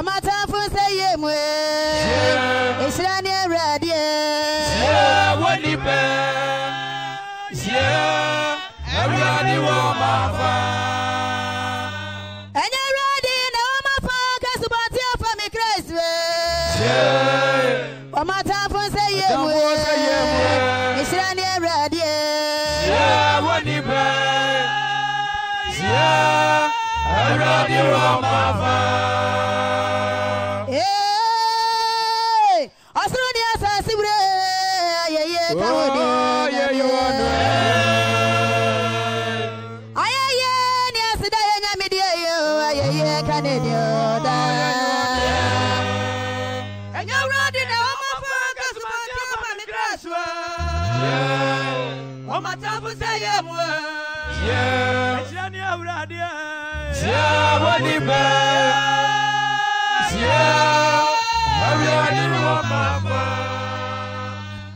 ɔmatamfo nsɛ yie mu ee ɛhyira ne awuradeɛ hyɛ wɔ nipɛ hyɛ awurade wɔ ɔmafa ɛnyɛ awurade na ɔmafa kasubɔte afa me kras we ɔmatamfo nsɛ yie mu ee ɛhyira ne awuradeɛ hyɛ wɔ nipɛ hyɛ awurade wɔ ɔmafa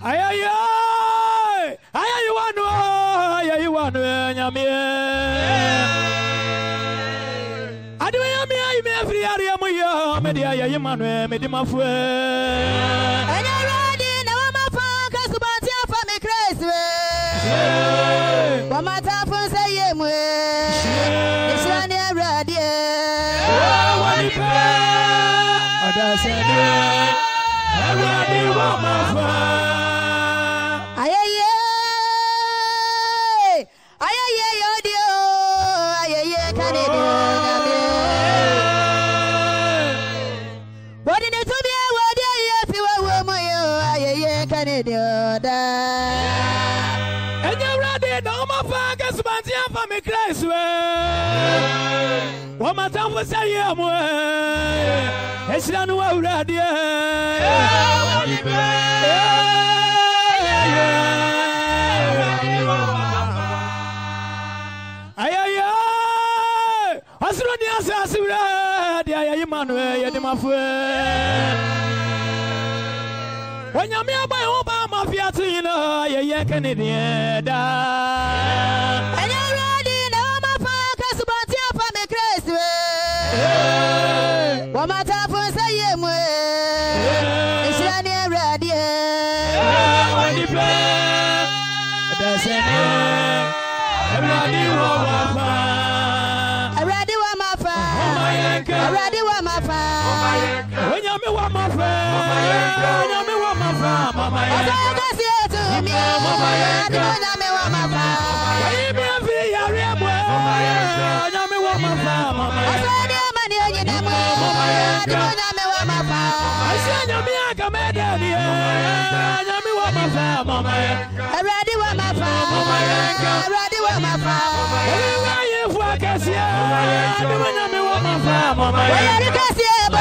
Ay, ay, ay. nyame adeɛ nyame ayi me afiri areɛ mu yɛ mede ayɛye ma no mede mafoɛ ɛnyɛ awurade na wamafa ka we. afa me krɛswe wɔmatafo nsɛ yɛ mu ɛhyira ne awuradeɛ wɔnipɛ ɔdasɛdeɛ awurade wɔma yeye kane dioda. Enye wurade na ọma fa kẹsìmọ̀tì afa mi Christ wẹ̀. Wọ́n ma sá fún sẹ́yìn ẹ̀mú ẹ̀. Ehyira ni wọ́n wurade ẹ̀. Ṣé wọ́n mi bẹ́ẹ̀? Ayẹyẹ ọ̀sùn ní asase wúrẹ́ ẹ̀ di ayẹyẹ manu ẹ̀ yẹ di ma fún ẹ̀ enyame aba yi ho ba ama fiase nyinaa yɛyɛ kene deɛ daa ɛnyɛ awurade na wɔmafa kasubɔnte afa me krɛsue wɔmatafo nsa yie mu nhyira ne awuradeɛ ɔnipa ɛdɛ sɛ ne awurade wɔ my friend? When you're me, what my friend? mama yɛ ɔsɛ ɛdɛ si etu mi adigun nyame wɔ ma fa wayi bi fi yari emu nyame wɔ ma fa ɔsɛ ɛdi ama ni onyi dɛ mu adigun nyame wɔ ma fa ɔsɛ nyame agama ɛdɛ ni nyame wɔ ma fa ɛwurade wɔ ma fa ɛwurade wɔ ma fa ɛwurade wɔ yɛ fu akɛseɛ adigun nyame wɔ ma fa wɔyɛ ɛdi kɛseɛ bɔ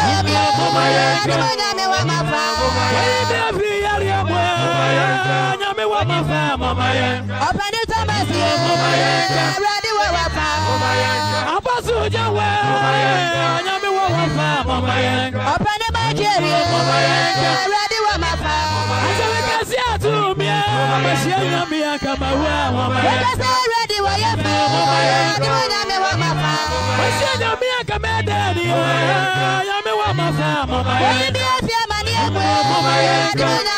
mi adigun nyame wɔ ma nyame wɔ ma fa mama yɛn ɔpɛni thomas yɛ awurade wɔ wa fa abasu gya wɛ nyame wɔ wa fa mama yɛn ɔpɛni michael yɛ awurade wɔ ma fa asɛmɛ kɛse atumiɛ abahyia nyame akama wɔ a mama yɛn yɛkɛsɛ awurade wɔ yɛ fa awurade wɔ nyame wɔ ma fa abahyia nyame akama ɛdɛ ni nyame wɔ ma fa mama yɛn wɔyɛ bi afia ma ne ɛkɔ awurade wɔ nyame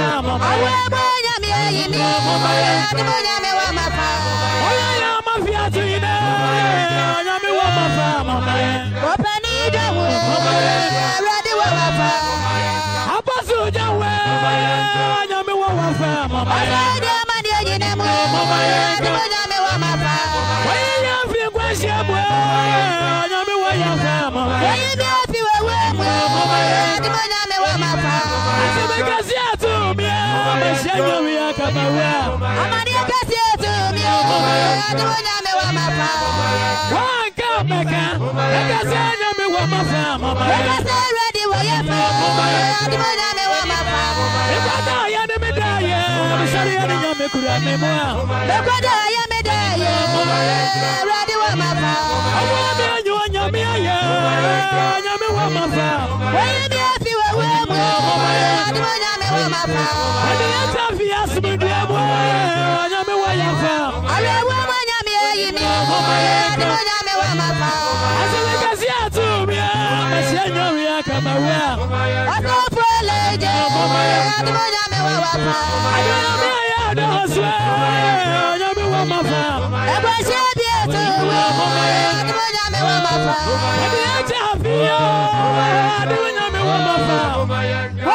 Ọwọ́ ẹgbẹ́ Onyami ẹ̀yìn ní ẹ̀dúgbò Onyami wà má fà. Ọwọ́ ẹ̀yà ọmọ fi àti yìí dẹ́ Onyami wà má fà. Ọ̀pẹ ní ìdánwò ẹ̀rọ adé wà má fà. Abọ́sù ìdánwò Onyami wà má fà. Ọ̀sẹ̀ ìdí ọmọdé ẹ̀yìn ní ẹ̀dúgbò Onyami. Amani akasi etu mi o, adumu nyame wa ma fa. Wanka meka, akasi nyame wa ma fa. Akasi ready wa ye fa, adumu nyame wa ma fa. Ekwada ya ne me da ye, misari ya ne nyame kura me mo. Ekwada ya me da ye, ready wa ma fa. Awo mi anyo nyame aye, nyame wa ma fa. Oye mi ɛne yɛta fie asomdua mu ɔnyame wɔ yɛ fa asɛde kɛseɛ atomia ɛhyɛ nyaweɛ kamawe a adeɔnyame ayɛ adɔ hɔ so ɔnyame wɔ ma fa ɛne yɛta fie adeɔnyame wɔ ma fa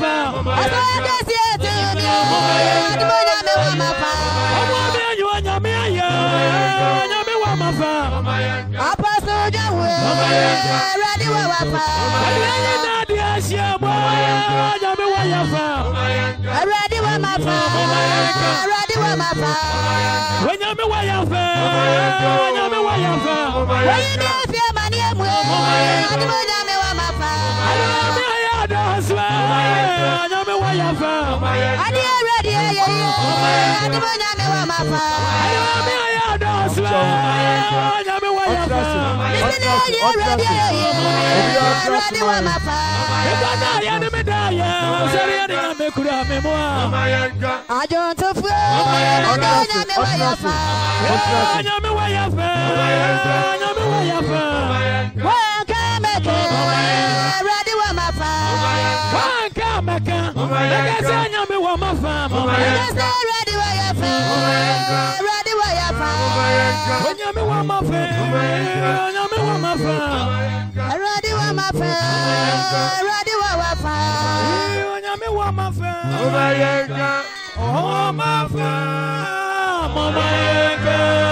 fa. ọsọ de si eti mi o adumo nyame wa ma fa. ọmọ mi yẹn yóò nyame ayẹ nyame wa ma fa. apọsọ ojú ẹwù ẹwúrẹ́dì wà wà fa. ẹ̀yẹ́ yìí náà di ẹ̀ṣẹ̀ bọ́ nyame wa yẹ fa. ẹ̀wúrẹ́dì wà ma fa ẹ̀wúrẹ́dì wà ma fa. wọ́n nyame wa yẹ fa wọ́n nyame wa yẹ fa. wọ́n yìí ni ẹ̀fí ẹ̀ mà ní ẹ̀mú ẹ̀ adumo nyame wa ma fa asma nyame wa ya fa ade ere de ye ye ade mo nyame wa ma fa nyame wa ya da asma nyame wa ya fa mimi ne ye ere de ye ye ere de wa ma fa eba na ya de me da ye sere ya de na me kura me mo ajo to fu ade nyame wa ya fa nyame wa ya fa nyame wa ya fa wa ka me ke yɛkɛsɛ nyame wɔ ma fa mamayɛsɛ awurade wɔ yɛ fa awurade wɔ yɛ fa onyame wɔ ma fa onyame wɔ ma fa awurade wɔ ma fa awurade wɔ wɔ fa onyame wɔ ma fa mamayɛka ɔwɔ ma fa mamayɛka